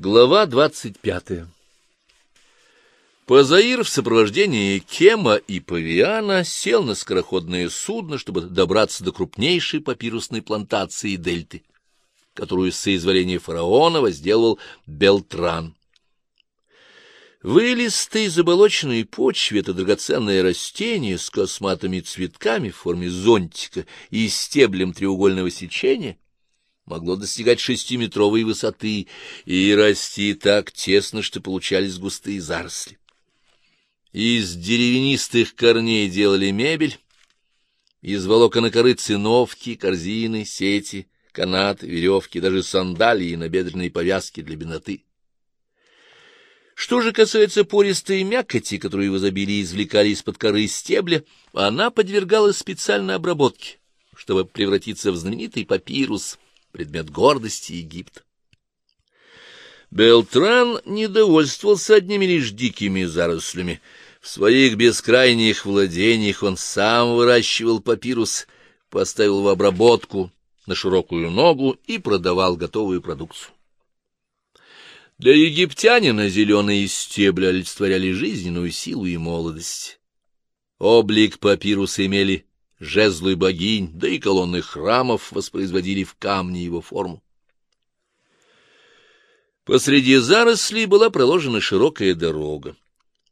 Глава двадцать пятая Позаир в сопровождении Кема и Павиана сел на скороходное судно, чтобы добраться до крупнейшей папирусной плантации Дельты, которую с соизволения фараона возделывал Белтран. В илистой заболоченной почве это драгоценное растение с косматыми цветками в форме зонтика и стеблем треугольного сечения — могло достигать шестиметровой высоты и расти так тесно, что получались густые заросли. Из деревянистых корней делали мебель, из волокон коры циновки, корзины, сети, канаты, веревки, даже сандалии и набедренные повязки для бедноты. Что же касается пористой мякоти, которую в изобилии извлекали из-под коры стебля, она подвергалась специальной обработке, чтобы превратиться в знаменитый папирус — предмет гордости Египта. Белтран не довольствовался одними лишь дикими зарослями. В своих бескрайних владениях он сам выращивал папирус, поставил в обработку на широкую ногу и продавал готовую продукцию. Для египтянина зеленые стебли олицетворяли жизненную силу и молодость. Облик папируса имели жезлы богинь, да и колонны храмов воспроизводили в камне его форму. Посреди зарослей была проложена широкая дорога.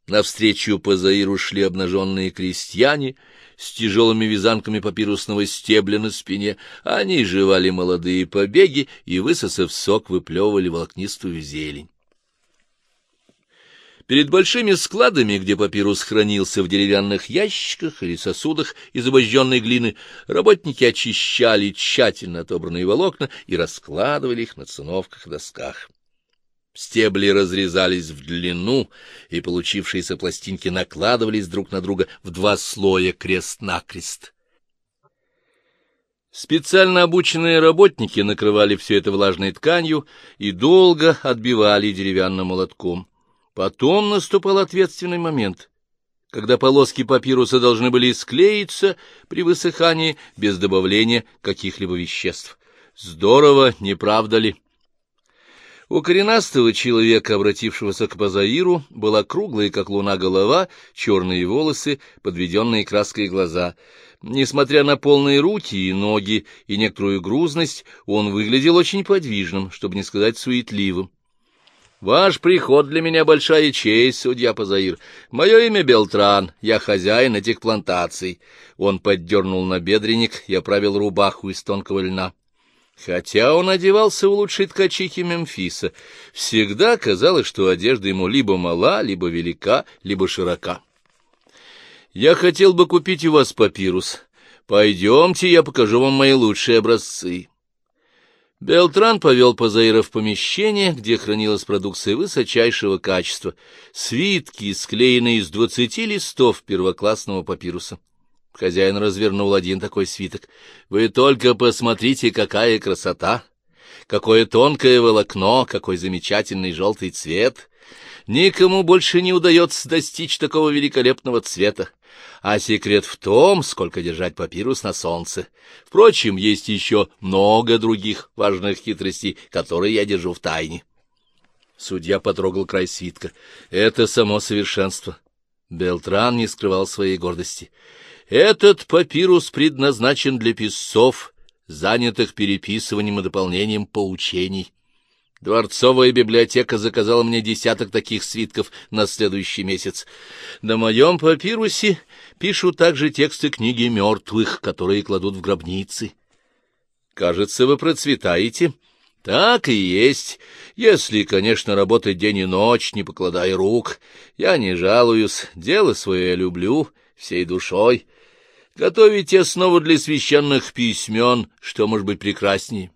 Навстречу по Заиру шли обнаженные крестьяне с тяжелыми вязанками папирусного стебля на спине. Они жевали молодые побеги и, высосав сок, выплевывали волокнистую зелень. Перед большими складами, где папирус хранился в деревянных ящиках или сосудах из обожженной глины, работники очищали тщательно отобранные волокна и раскладывали их на циновках и досках. Стебли разрезались в длину, и получившиеся пластинки накладывались друг на друга в два слоя крест-накрест. Специально обученные работники накрывали все это влажной тканью и долго отбивали деревянным молотком. Потом наступал ответственный момент, когда полоски папируса должны были склеиться при высыхании без добавления каких-либо веществ. Здорово, не правда ли? У коренастого человека, обратившегося к Базаиру, была круглая, как луна, голова, черные волосы, подведенные краской глаза. Несмотря на полные руки и ноги и некоторую грузность, он выглядел очень подвижным, чтобы не сказать суетливым. Ваш приход для меня большая честь, судья Пазаир. Мое имя Белтран, я хозяин этих плантаций. Он поддернул набедренник и оправил рубаху из тонкого льна. Хотя он одевался в лучшей ткачихе Мемфиса, всегда казалось, что одежда ему либо мала, либо велика, либо широка. Я хотел бы купить у вас папирус. Пойдемте, я покажу вам мои лучшие образцы. Белтран повел Пазаира в помещение, где хранилась продукция высочайшего качества, свитки, склеенные из двадцати листов первоклассного папируса. Хозяин развернул один такой свиток. «Вы только посмотрите, какая красота! Какое тонкое волокно, какой замечательный желтый цвет! Никому больше не удается достичь такого великолепного цвета а секрет в том, сколько держать папирус на солнце. Впрочем, есть еще много других важных хитростей, которые я держу в тайне. Судья потрогал край свитка. Это само совершенство. Белтран не скрывал своей гордости. Этот папирус предназначен для писцов, занятых переписыванием и дополнением поучений. Дворцовая библиотека заказала мне десяток таких свитков на следующий месяц. На моем папирусе пишут также тексты книги мертвых, которые кладут в гробницы. Кажется, вы процветаете. Так и есть, если, конечно, работать день и ночь, не покладая рук. Я не жалуюсь, дело свое я люблю всей душой. Готовить основу для священных письмен, что может быть прекраснее.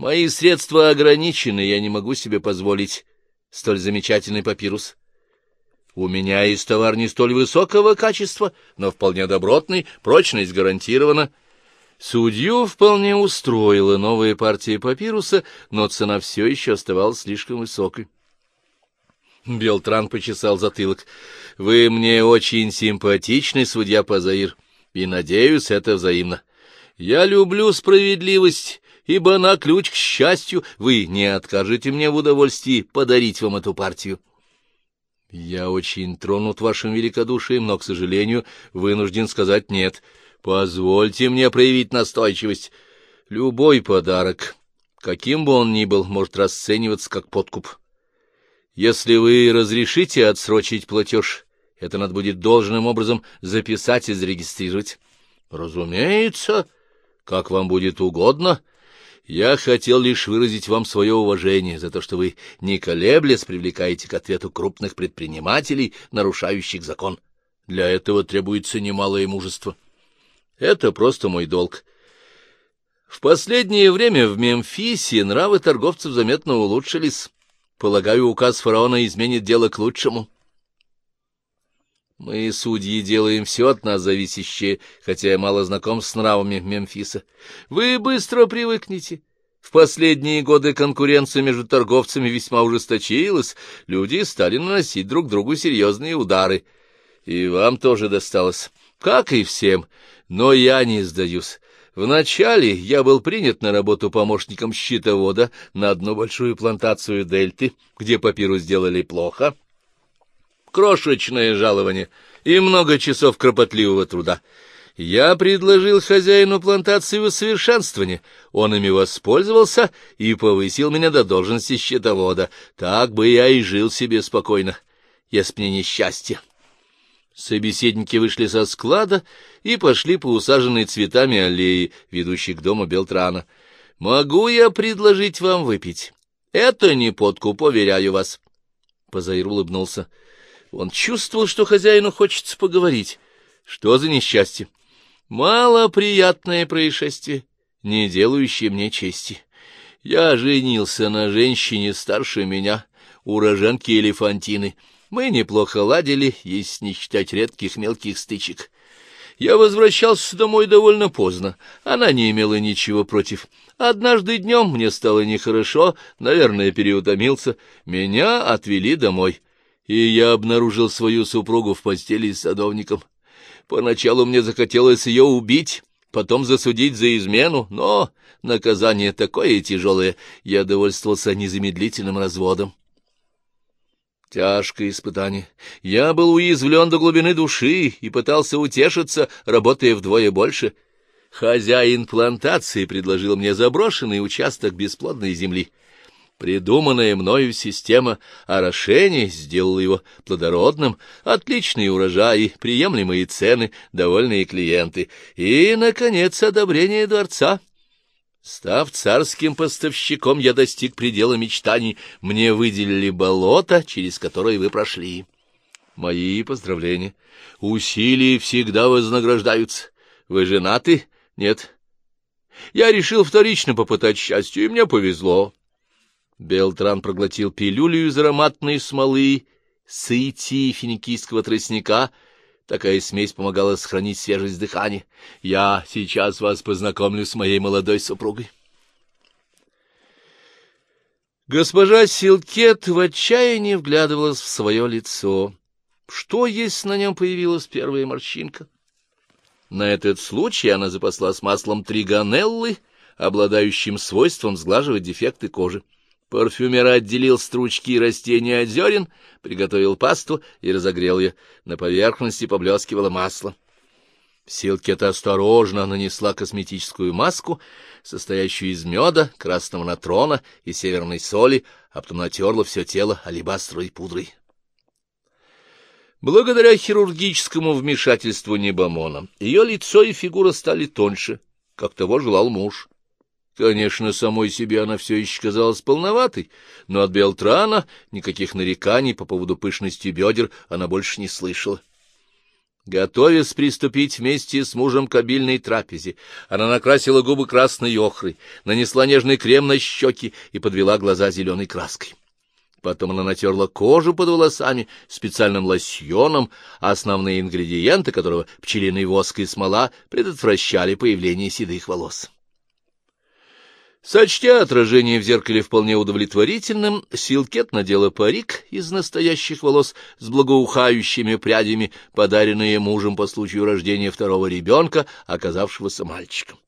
Мои средства ограничены, я не могу себе позволить столь замечательный папирус. У меня есть товар не столь высокого качества, но вполне добротный, прочность гарантирована. Судью вполне устроила новая партия папируса, но цена все еще оставалась слишком высокой. Белтран почесал затылок. — Вы мне очень симпатичный, судья Пазаир, и, надеюсь, это взаимно. Я люблю справедливость ибо на ключ к счастью вы не откажете мне в удовольствии подарить вам эту партию. Я очень тронут вашим великодушием, но, к сожалению, вынужден сказать нет. Позвольте мне проявить настойчивость. Любой подарок, каким бы он ни был, может расцениваться как подкуп. Если вы разрешите отсрочить платеж, это надо будет должным образом записать и зарегистрировать. Разумеется, как вам будет угодно. Я хотел лишь выразить вам свое уважение за то, что вы, не колеблясь, привлекаете к ответу крупных предпринимателей, нарушающих закон. Для этого требуется немалое мужество. Это просто мой долг. В последнее время в Мемфисе нравы торговцев заметно улучшились. Полагаю, указ фараона изменит дело к лучшему. Мы, судьи, делаем все от нас зависящее, хотя я мало знаком с нравами Мемфиса. Вы быстро привыкнете. В последние годы конкуренция между торговцами весьма ужесточилась, люди стали наносить друг другу серьезные удары. И вам тоже досталось, как и всем, но я не сдаюсь. Вначале я был принят на работу помощником щитовода на одну большую плантацию дельты, где папиру сделали плохо — крошечное жалование и много часов кропотливого труда. Я предложил хозяину плантации усовершенствование, он ими воспользовался и повысил меня до должности счетовода. Так бы я и жил себе спокойно, если мне несчастье. Собеседники вышли со склада и пошли по усаженной цветами аллеи, ведущей к дому Белтрана. «Могу я предложить вам выпить? Это не подкуп, уверяю вас». Позаир улыбнулся. Он чувствовал, что хозяину хочется поговорить. Что за несчастье? Малоприятное происшествие, не делающее мне чести. Я женился на женщине старше меня, уроженке Элефантины. Мы неплохо ладили, если не считать редких мелких стычек. Я возвращался домой довольно поздно. Она не имела ничего против. Однажды днем мне стало нехорошо, наверное, переутомился. Меня отвели домой и я обнаружил свою супругу в постели с садовником. Поначалу мне захотелось ее убить, потом засудить за измену, но наказание такое тяжелое, я довольствовался незамедлительным разводом. Тяжкое испытание. Я был уязвлен до глубины души и пытался утешиться, работая вдвое больше. Хозяин плантации предложил мне заброшенный участок бесплодной земли. Придуманная мною система орошения сделала его плодородным, отличные урожаи, приемлемые цены, довольные клиенты и, наконец, одобрение дворца. Став царским поставщиком, я достиг предела мечтаний. Мне выделили болото, через которое вы прошли. Мои поздравления. Усилия всегда вознаграждаются. Вы женаты? Нет. Я решил вторично попытать счастье, и мне повезло. Белтран проглотил пилюлю из ароматной смолы, сыти финикийского тростника. Такая смесь помогала сохранить свежесть дыхания. Я сейчас вас познакомлю с моей молодой супругой. Госпожа Силкет в отчаянии вглядывалась в свое лицо. Что, если на нем появилась первая морщинка? На этот случай она запаслась маслом триганеллы, обладающим свойством сглаживать дефекты кожи. Парфюмер отделил стручки растения от зерен, приготовил пасту и разогрел ее. На поверхности поблескивало масло. Силкета осторожно нанесла косметическую маску, состоящую из меда, красного натрона и северной соли, а потом натерла все тело алебастровой пудрой. Благодаря хирургическому вмешательству Небомона ее лицо и фигура стали тоньше, как того желал муж. Конечно, самой себе она все еще казалась полноватой, но от Белтрана никаких нареканий по поводу пышности бедер она больше не слышала. Готовясь приступить вместе с мужем к обильной трапезе, она накрасила губы красной охрой, нанесла нежный крем на щеки и подвела глаза зеленой краской. Потом она натерла кожу под волосами специальным лосьоном, а основные ингредиенты которого пчелиный воск и смола предотвращали появление седых волос. Сочтя отражение в зеркале вполне удовлетворительным, Силкет надела парик из настоящих волос с благоухающими прядями, подаренные мужем по случаю рождения второго ребенка, оказавшегося мальчиком.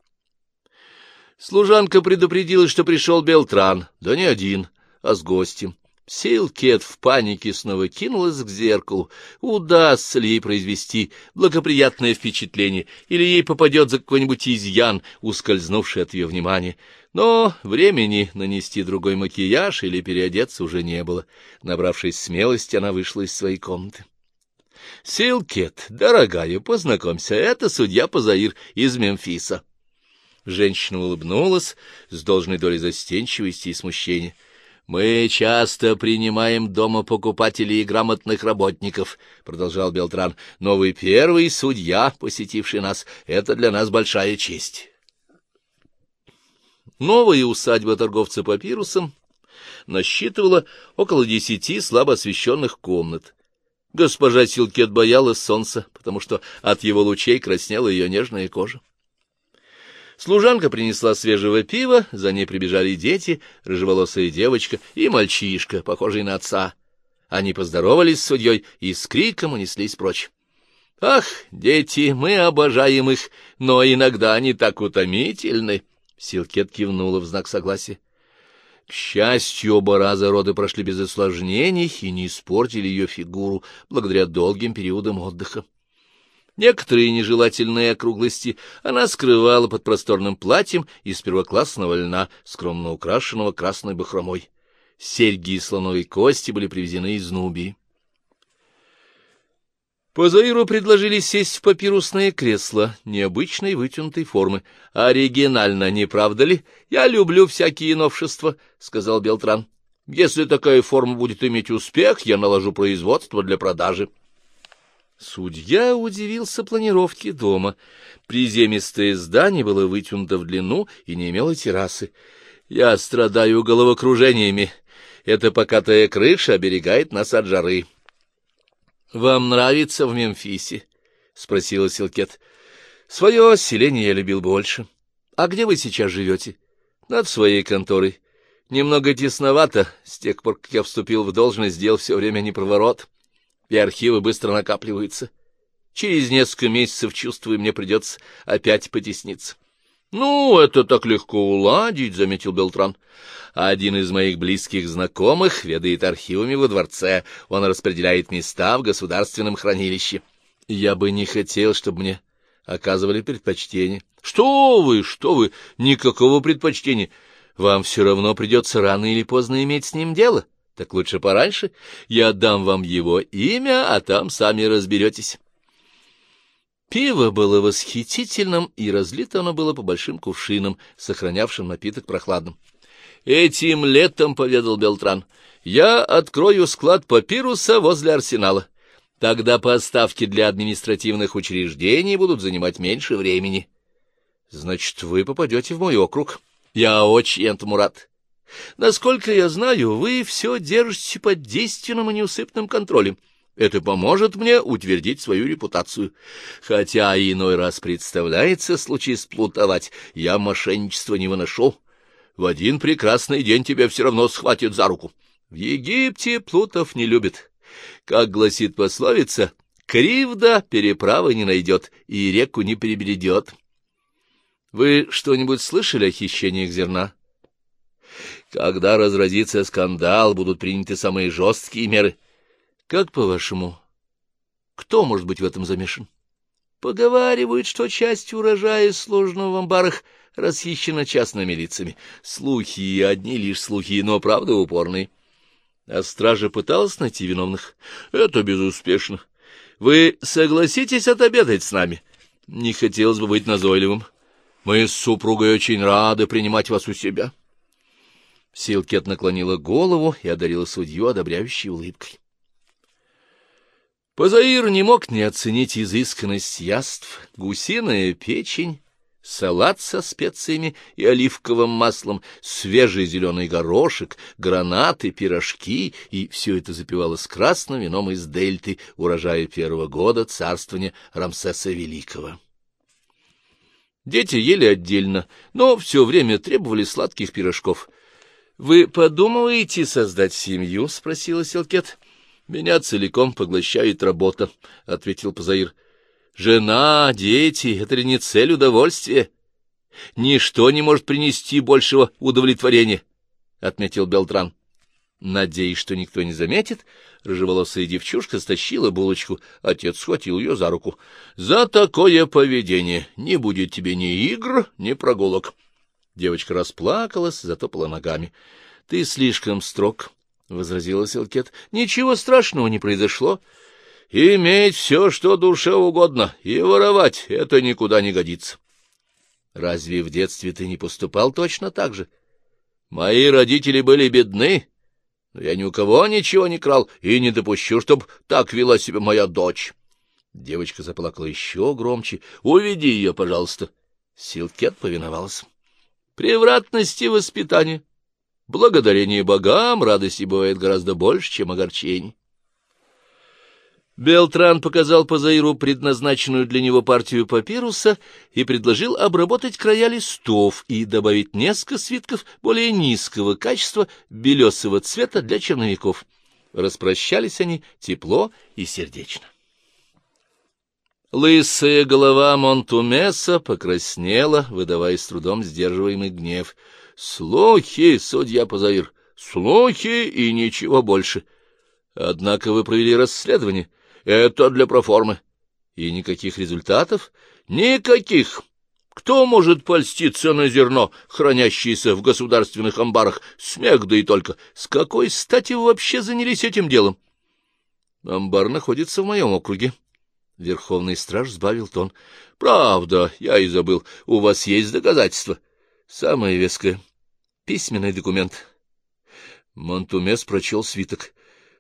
Служанка предупредила, что пришел Белтран, да не один, а с гостем. Силкет в панике снова кинулась к зеркалу. Удастся ли ей произвести благоприятное впечатление, или ей попадет за какой-нибудь изъян, ускользнувший от ее внимания. Но времени нанести другой макияж или переодеться уже не было. Набравшись смелости, она вышла из своей комнаты. — Силкет, дорогая, познакомься, это судья Пазаир из Мемфиса. Женщина улыбнулась с должной долей застенчивости и смущения. — Мы часто принимаем дома покупателей и грамотных работников, — продолжал Белтран, — но вы первый судья, посетивший нас. Это для нас большая честь. Новая усадьба торговца папирусом насчитывала около десяти слабо освещенных комнат. Госпожа Силкет боялась солнца, потому что от его лучей краснела ее нежная кожа. Служанка принесла свежего пива, за ней прибежали дети, рыжеволосая девочка и мальчишка, похожий на отца. Они поздоровались с судьей и с криком унеслись прочь. «Ах, дети, мы обожаем их, но иногда они так утомительны!» Силкет кивнула в знак согласия. К счастью, оба раза роды прошли без осложнений и не испортили ее фигуру благодаря долгим периодам отдыха. Некоторые нежелательные округлости она скрывала под просторным платьем из первоклассного льна, скромно украшенного красной бахромой. Серьги из слоновой кости были привезены из Нубии. По Заиру предложили сесть в папирусное кресло необычной вытянутой формы. «Оригинально, не правда ли? Я люблю всякие новшества», — сказал Белтран. «Если такая форма будет иметь успех, я наложу производство для продажи». Судья удивился планировке дома. Приземистое здание было вытянуто в длину и не имело террасы. «Я страдаю головокружениями. Эта покатая крыша оберегает нас от жары». «Вам нравится в Мемфисе?» — спросила Силкет. «Свое селение я любил больше. А где вы сейчас живете?» «Над своей конторой. Немного тесновато. С тех пор, как я вступил в должность, дел все время не проворот, и архивы быстро накапливаются. Через несколько месяцев, чувствую, мне придется опять потесниться». «Ну, это так легко уладить», — заметил Белтран. «Один из моих близких знакомых ведает архивами во дворце. Он распределяет места в государственном хранилище. Я бы не хотел, чтобы мне оказывали предпочтение». «Что вы, что вы, никакого предпочтения. Вам все равно придется рано или поздно иметь с ним дело. Так лучше пораньше. Я дам вам его имя, а там сами разберетесь». Пиво было восхитительным, и разлито оно было по большим кувшинам, сохранявшим напиток прохладным. «Этим летом, — поведал Белтран, — я открою склад папируса возле арсенала. Тогда поставки для административных учреждений будут занимать меньше времени. Значит, вы попадете в мой округ. Я очень этому рад. Насколько я знаю, вы все держите под действенным и неусыпным контролем. Это поможет мне утвердить свою репутацию. Хотя иной раз представляется случай сплутовать, я мошенничество не выношу. В один прекрасный день тебя все равно схватят за руку. В Египте плутов не любят. Как гласит пословица, кривда переправы не найдет и реку не перебредет. Вы что-нибудь слышали о хищениях зерна? Когда разразится скандал, будут приняты самые жесткие меры — как по-вашему, кто может быть в этом замешан? Поговаривают, что часть урожая, сложенного в амбарах, расхищена частными лицами. Слухи, одни лишь слухи, но правда упорные. А стража пыталась найти виновных? Это безуспешно. Вы согласитесь отобедать с нами? Не хотелось бы быть назойливым. Мы с супругой очень рады принимать вас у себя. Силкет наклонила голову и одарила судью одобряющей улыбкой. Позаир не мог не оценить изысканность яств, гусиная печень, салат со специями и оливковым маслом, свежий зеленый горошек, гранаты, пирожки, и все это запивалось красным вином из дельты, урожая первого года царствования Рамсеса Великого. Дети ели отдельно, но все время требовали сладких пирожков. — Вы подумываете создать семью? — спросила Селкет. — меня целиком поглощает работа, — ответил Пазаир. — Жена, дети — это ли не цель удовольствия? Ничто не может принести большего удовлетворения, — отметил Белтран. Надеясь, что никто не заметит, рыжеволосая девчушка стащила булочку, отец схватил ее за руку. — За такое поведение не будет тебе ни игр, ни прогулок. Девочка расплакалась, затопала ногами. — Ты слишком строг, — возразила Силкет. — Ничего страшного не произошло. Иметь все, что душе угодно, и воровать — это никуда не годится. Разве в детстве ты не поступал точно так же? Мои родители были бедны, но я ни у кого ничего не крал и не допущу, чтоб так вела себя моя дочь. Девочка заплакала еще громче. — Уведи ее, пожалуйста. Силкет повиновалась. — Превратности воспитания. Благодарение богам радости бывает гораздо больше, чем огорчений. Белтран показал Пазаиру предназначенную для него партию папируса и предложил обработать края листов и добавить несколько свитков более низкого качества белесого цвета для черновиков. Распрощались они тепло и сердечно. Лысая голова Монтумеса покраснела, выдавая с трудом сдерживаемый гнев. «Слухи, судья Пазаир, слухи и ничего больше. Однако вы провели расследование». Это для проформы. И никаких результатов? Никаких. Кто может польститься на зерно, хранящееся в государственных амбарах? Смех да и только. С какой стати вы вообще занялись этим делом? Амбар находится в моем округе. Верховный страж сбавил тон. Правда, я и забыл. У вас есть доказательства? Самое веское. Письменный документ. Монтумес прочел свиток.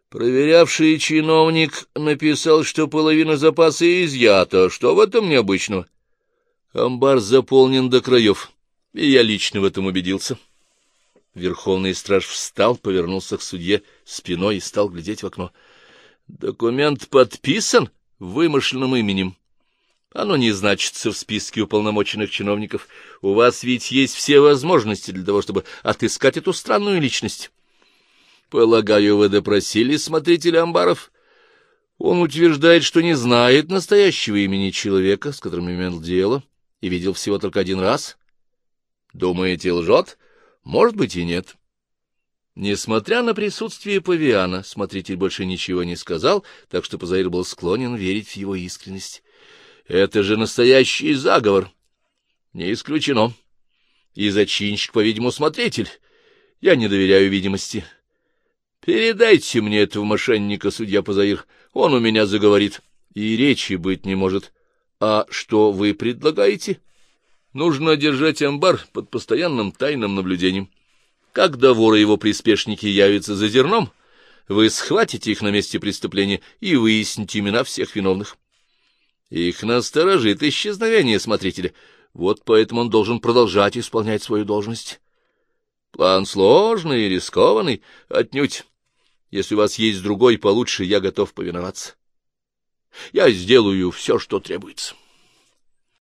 Проверявший чиновник написал, что половина запаса изъята. Что в этом необычного? Амбар заполнен до краев, и я лично в этом убедился. Верховный страж встал, повернулся к судье спиной и стал глядеть в окно. Документ подписан вымышленным именем. Оно не значится в списке уполномоченных чиновников. У вас ведь есть все возможности для того, чтобы отыскать эту странную личность. Полагаю, вы допросили смотрителя амбаров? Он утверждает, что не знает настоящего имени человека, с которым имел дело, и видел всего только один раз. Думаете, лжет? Может быть и нет. Несмотря на присутствие павиана, смотритель больше ничего не сказал, так что Пазаир был склонен верить в его искренность. Это же настоящий заговор. Не исключено. И зачинщик, по-видимому, смотритель. Я не доверяю видимости. Передайте мне этого мошенника, судья Пазаир, он у меня заговорит. И речи быть не может. А что вы предлагаете? Нужно держать амбар под постоянным тайным наблюдением. Когда воры его приспешники явятся за зерном, вы схватите их на месте преступления и выясните имена всех виновных. Их насторожит исчезновение смотрителя. Вот поэтому он должен продолжать исполнять свою должность. План сложный и рискованный, отнюдь. Если у вас есть другой получше, я готов повиноваться. Я сделаю все, что требуется.